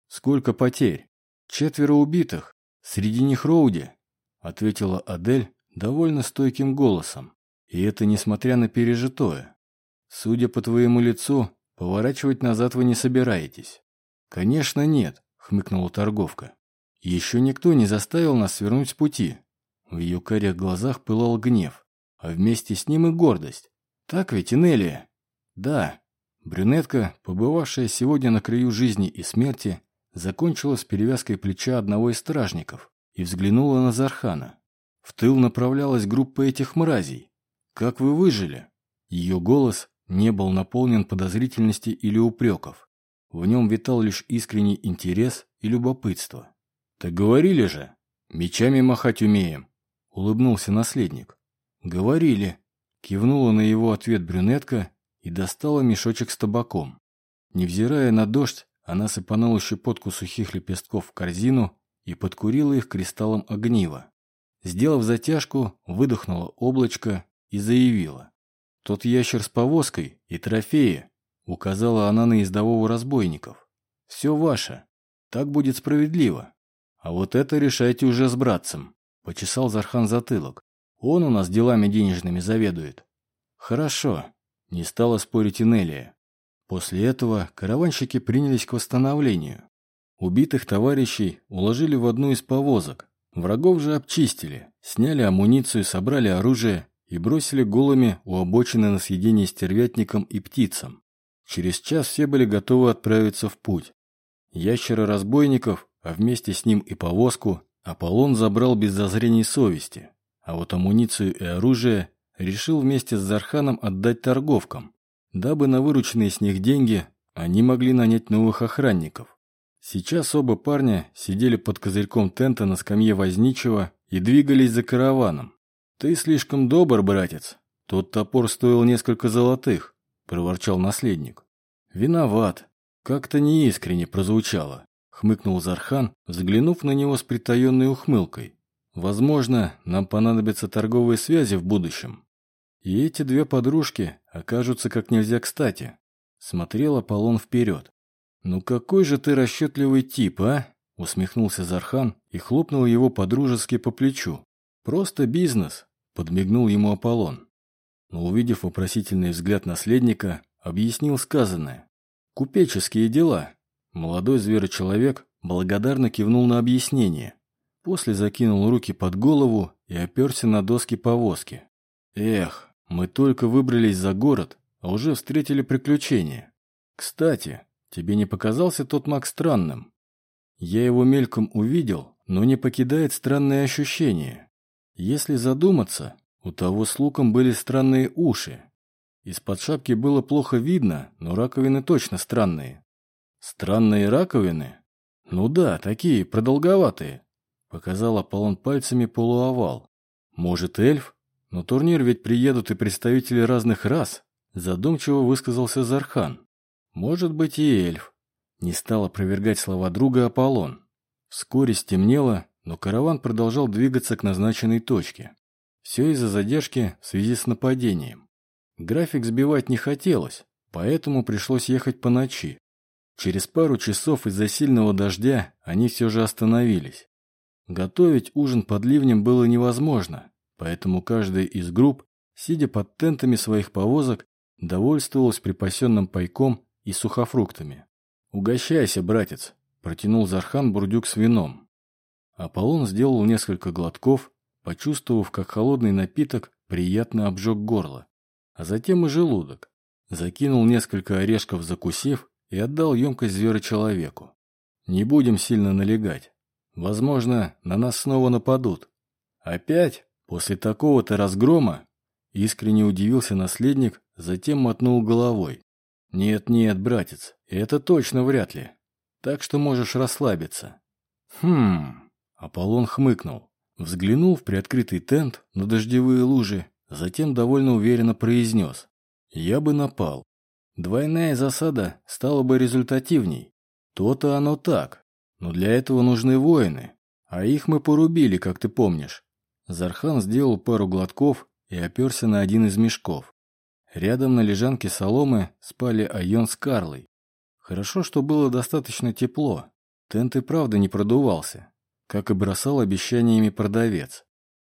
«Сколько потерь?» «Четверо убитых. Среди них Роуди», — ответила Адель довольно стойким голосом. «И это несмотря на пережитое. Судя по твоему лицу, поворачивать назад вы не собираетесь». «Конечно нет», — хмыкнула торговка. «Еще никто не заставил нас свернуть с пути». В ее карих глазах пылал гнев, а вместе с ним и гордость. «Так ведь, Инелия?» «Да». Брюнетка, побывавшая сегодня на краю жизни и смерти, закончила с перевязкой плеча одного из стражников и взглянула на Зархана. В тыл направлялась группа этих мразей. Как вы выжили? Ее голос не был наполнен подозрительности или упреков. В нем витал лишь искренний интерес и любопытство. «Так говорили же, мечами махать умеем», — улыбнулся наследник. «Говорили», — кивнула на его ответ брюнетка и достала мешочек с табаком. Невзирая на дождь, она сыпанула щепотку сухих лепестков в корзину и подкурила их кристаллом огнива. Сделав затяжку, выдохнула облачко и заявила. «Тот ящер с повозкой и трофеи», — указала она на ездового разбойников. «Все ваше. Так будет справедливо. А вот это решайте уже с братцем», — почесал Зархан затылок. «Он у нас делами денежными заведует». «Хорошо», — не стала спорить Инелия. После этого караванщики принялись к восстановлению. Убитых товарищей уложили в одну из повозок. Врагов же обчистили, сняли амуницию, собрали оружие и бросили голыми у обочины на съедение стервятникам и птицам. Через час все были готовы отправиться в путь. Ящера разбойников, а вместе с ним и повозку, Аполлон забрал без зазрений совести, а вот амуницию и оружие решил вместе с Зарханом отдать торговкам, дабы на вырученные с них деньги они могли нанять новых охранников. Сейчас оба парня сидели под козырьком тента на скамье возничего и двигались за караваном. «Ты слишком добр, братец. Тот топор стоил несколько золотых», — проворчал наследник. «Виноват. Как-то неискренне прозвучало», — хмыкнул Зархан, взглянув на него с притаенной ухмылкой. «Возможно, нам понадобятся торговые связи в будущем. И эти две подружки окажутся как нельзя кстати. Смотрел Аполлон вперед. «Ну какой же ты расчетливый тип, а?» Усмехнулся Зархан и хлопнул его подружески по плечу. «Просто бизнес», — подмигнул ему Аполлон. Но увидев вопросительный взгляд наследника, объяснил сказанное. «Купеческие дела». Молодой зверочеловек благодарно кивнул на объяснение. После закинул руки под голову и оперся на доски повозки. «Эх, мы только выбрались за город, а уже встретили приключения. Кстати, тебе не показался тот маг странным? Я его мельком увидел, но не покидает странные ощущения. Если задуматься, у того с луком были странные уши. Из-под шапки было плохо видно, но раковины точно странные. Странные раковины? Ну да, такие, продолговатые. Показал Аполлон пальцами полуовал. Может, эльф? «На турнир ведь приедут и представители разных рас», задумчиво высказался Зархан. «Может быть и эльф». Не стал опровергать слова друга Аполлон. Вскоре стемнело, но караван продолжал двигаться к назначенной точке. Все из-за задержки в связи с нападением. График сбивать не хотелось, поэтому пришлось ехать по ночи. Через пару часов из-за сильного дождя они все же остановились. Готовить ужин под ливнем было невозможно, Поэтому каждая из групп, сидя под тентами своих повозок, довольствовалась припасенным пайком и сухофруктами. «Угощайся, братец», – протянул Зархан бурдюк с вином. Аполлон сделал несколько глотков, почувствовав, как холодный напиток приятно обжег горло, а затем и желудок. Закинул несколько орешков, закусив, и отдал емкость человеку. Не будем сильно налегать. Возможно, на нас снова нападут. Опять? После такого-то разгрома? Искренне удивился наследник, затем мотнул головой. «Нет-нет, братец, это точно вряд ли. Так что можешь расслабиться». «Хм...» Аполлон хмыкнул. Взглянул в приоткрытый тент на дождевые лужи, затем довольно уверенно произнес. «Я бы напал. Двойная засада стала бы результативней. То-то оно так. Но для этого нужны воины. А их мы порубили, как ты помнишь». Зархан сделал пару глотков и оперся на один из мешков. Рядом на лежанке соломы спали Айон с Карлой. Хорошо, что было достаточно тепло. Тент и правда не продувался, как и бросал обещаниями продавец.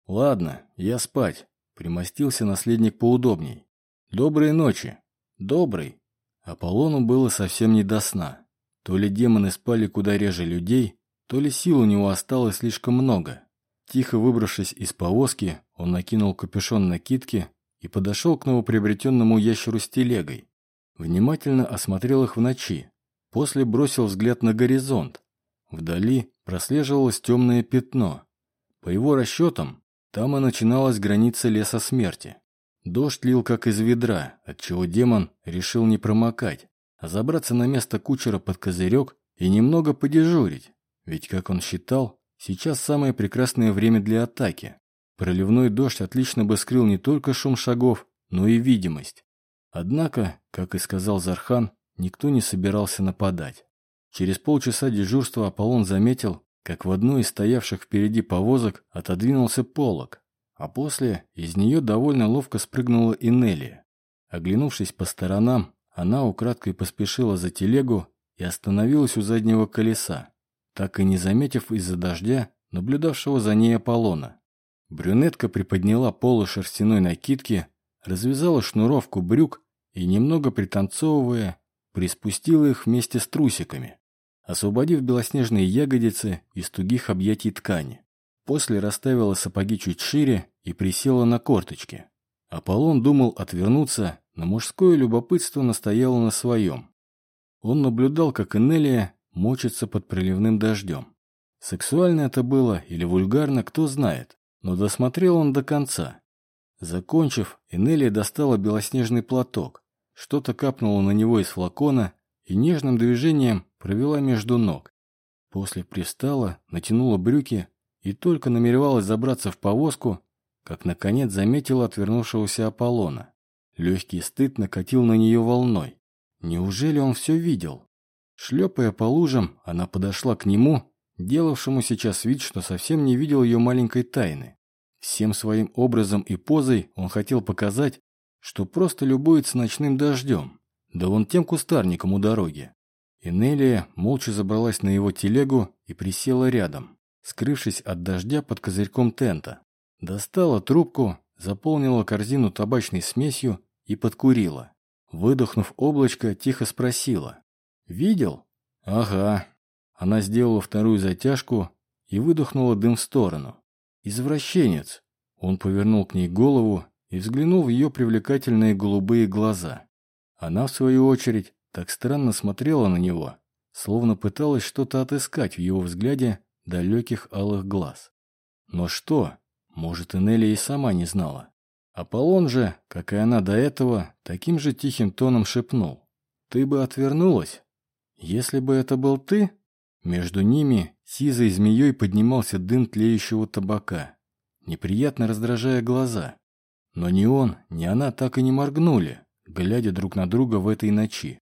«Ладно, я спать», — примостился наследник поудобней. «Доброй ночи». «Добрый». Аполлону было совсем не до сна. То ли демоны спали куда реже людей, то ли сил у него осталось слишком много. Тихо выбравшись из повозки, он накинул капюшон накидки и подошел к новоприобретенному ящеру с телегой. Внимательно осмотрел их в ночи. После бросил взгляд на горизонт. Вдали прослеживалось темное пятно. По его расчетам, там и начиналась граница леса смерти. Дождь лил как из ведра, отчего демон решил не промокать, а забраться на место кучера под козырек и немного подежурить. Ведь, как он считал, сейчас самое прекрасное время для атаки. Проливной дождь отлично бы скрыл не только шум шагов, но и видимость. Однако, как и сказал Зархан, никто не собирался нападать. Через полчаса дежурства Аполлон заметил, как в одной из стоявших впереди повозок отодвинулся полог, а после из нее довольно ловко спрыгнула Инелия. Оглянувшись по сторонам, она украдкой поспешила за телегу и остановилась у заднего колеса, так и не заметив из-за дождя наблюдавшего за ней Аполлона. Брюнетка приподняла полы шерстяной накидки, развязала шнуровку брюк и, немного пританцовывая, приспустила их вместе с трусиками, освободив белоснежные ягодицы из тугих объятий ткани. После расставила сапоги чуть шире и присела на корточки. Аполлон думал отвернуться, но мужское любопытство настояло на своем. Он наблюдал, как Энелия мочится под проливным дождем. Сексуально это было или вульгарно, кто знает. Но досмотрел он до конца. Закончив, Энелия достала белоснежный платок, что-то капнула на него из флакона и нежным движением провела между ног. После пристала, натянула брюки и только намеревалась забраться в повозку, как наконец заметила отвернувшегося Аполлона. Легкий стыд накатил на нее волной. Неужели он все видел? Шлепая по лужам, она подошла к нему делавшему сейчас вид, что совсем не видел ее маленькой тайны. Всем своим образом и позой он хотел показать, что просто любуется ночным дождем, да вон тем кустарником у дороги. И Нелия молча забралась на его телегу и присела рядом, скрывшись от дождя под козырьком тента. Достала трубку, заполнила корзину табачной смесью и подкурила. Выдохнув облачко, тихо спросила. «Видел?» «Ага», она сделала вторую затяжку и выдохнула дым в сторону. «Извращенец!» Он повернул к ней голову и взглянул в ее привлекательные голубые глаза. Она, в свою очередь, так странно смотрела на него, словно пыталась что-то отыскать в его взгляде далеких алых глаз. Но что? Может, Энелия и сама не знала. Аполлон же, как и она до этого, таким же тихим тоном шепнул. «Ты бы отвернулась? Если бы это был ты, между ними сизой змеей поднимался дым тлеющего табака, неприятно раздражая глаза. Но ни он, ни она так и не моргнули, глядя друг на друга в этой ночи.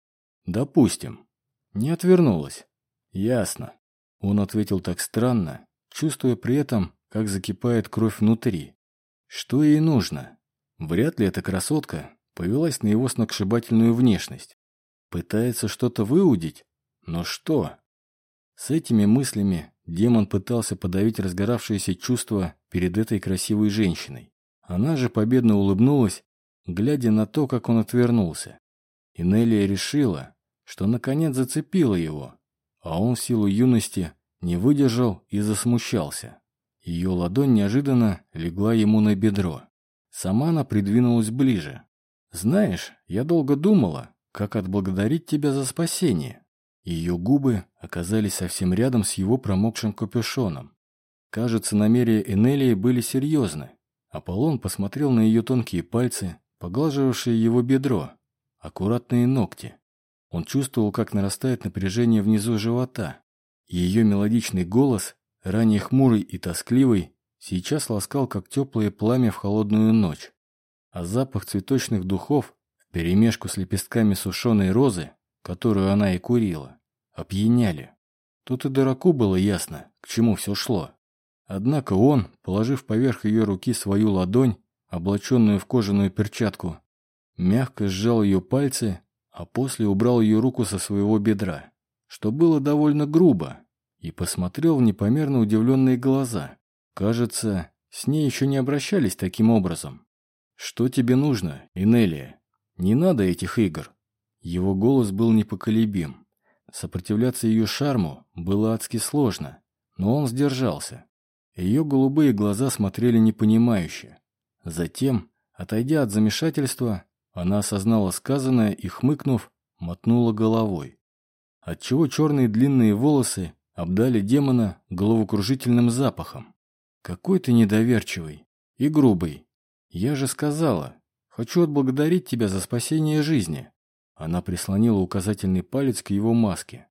«Допустим». Не отвернулась. «Ясно». Он ответил так странно, чувствуя при этом, как закипает кровь внутри. Что ей нужно? Вряд ли эта красотка повелась на его сногсшибательную внешность. Пытается что-то выудить? Но что? С этими мыслями демон пытался подавить разгоравшееся чувство перед этой красивой женщиной. Она же победно улыбнулась, глядя на то, как он отвернулся. И Неллия решила, что наконец зацепила его, а он в силу юности не выдержал и засмущался. Ее ладонь неожиданно легла ему на бедро. Сама она придвинулась ближе. «Знаешь, я долго думала, как отблагодарить тебя за спасение». Ее губы оказались совсем рядом с его промокшим капюшоном. Кажется, намерения Энелии были серьезны. Аполлон посмотрел на ее тонкие пальцы, поглаживавшие его бедро, аккуратные ногти. Он чувствовал, как нарастает напряжение внизу живота. Ее мелодичный голос, ранее хмурый и тоскливый, сейчас ласкал, как теплое пламя в холодную ночь. А запах цветочных духов, вперемешку с лепестками сушеной розы, которую она и курила, опьяняли. Тут и дураку было ясно, к чему все шло. Однако он, положив поверх ее руки свою ладонь, облаченную в кожаную перчатку, мягко сжал ее пальцы, а после убрал ее руку со своего бедра, что было довольно грубо, и посмотрел в непомерно удивленные глаза. Кажется, с ней еще не обращались таким образом. «Что тебе нужно, Инелия? Не надо этих игр». Его голос был непоколебим. Сопротивляться ее шарму было адски сложно, но он сдержался. Ее голубые глаза смотрели непонимающе. Затем, отойдя от замешательства, она осознала сказанное и, хмыкнув, мотнула головой. Отчего черные длинные волосы обдали демона головокружительным запахом. «Какой ты недоверчивый и грубый. Я же сказала, хочу отблагодарить тебя за спасение жизни». Она прислонила указательный палец к его маске.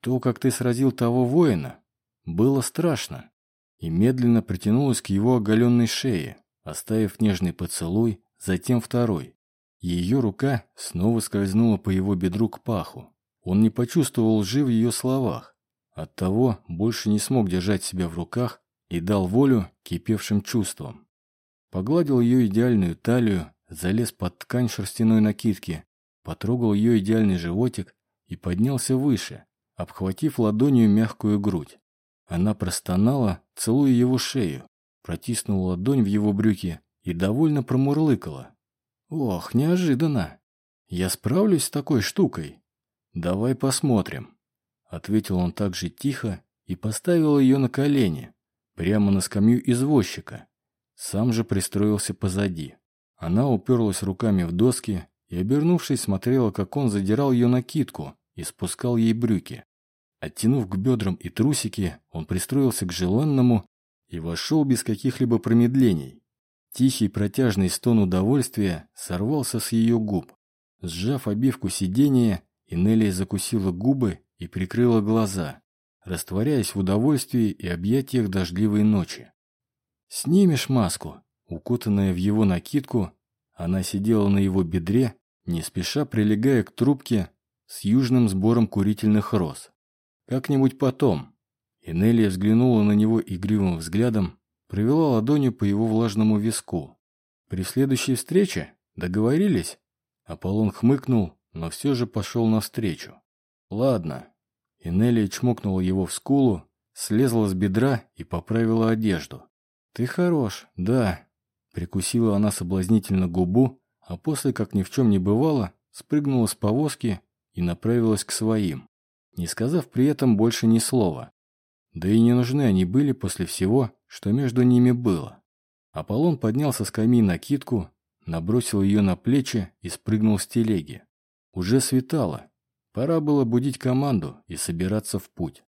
«То, как ты сразил того воина, было страшно» и медленно притянулась к его оголенной шее, оставив нежный поцелуй, затем второй. Ее рука снова скользнула по его бедру к паху. Он не почувствовал лжи в ее словах. Оттого больше не смог держать себя в руках и дал волю кипевшим чувствам. Погладил ее идеальную талию, залез под ткань шерстяной накидки, потрогал ее идеальный животик и поднялся выше, обхватив ладонью мягкую грудь. Она простонала, целуя его шею, протиснула ладонь в его брюки и довольно промурлыкала. «Ох, неожиданно! Я справлюсь с такой штукой? Давай посмотрим!» Ответил он так же тихо и поставил ее на колени, прямо на скамью извозчика. Сам же пристроился позади. Она уперлась руками в доски и, обернувшись, смотрела, как он задирал ее накидку и спускал ей брюки. Оттянув к бедрам и трусики, он пристроился к желанному и вошел без каких-либо промедлений. Тихий протяжный стон удовольствия сорвался с ее губ. Сжав обивку сидения, Инелия закусила губы и прикрыла глаза, растворяясь в удовольствии и объятиях дождливой ночи. «Снимешь маску?» Укутанная в его накидку, она сидела на его бедре, не спеша прилегая к трубке с южным сбором курительных роз. Как-нибудь потом. Инелия взглянула на него игривым взглядом, провела ладонью по его влажному виску. При следующей встрече договорились? Аполлон хмыкнул, но все же пошел навстречу. Ладно. Инелия чмокнула его в скулу, слезла с бедра и поправила одежду. Ты хорош, да. Прикусила она соблазнительно губу, а после, как ни в чем не бывало, спрыгнула с повозки и направилась к своим не сказав при этом больше ни слова. Да и не нужны они были после всего, что между ними было. Аполлон поднял со скамьи накидку, набросил ее на плечи и спрыгнул с телеги. Уже светало. Пора было будить команду и собираться в путь.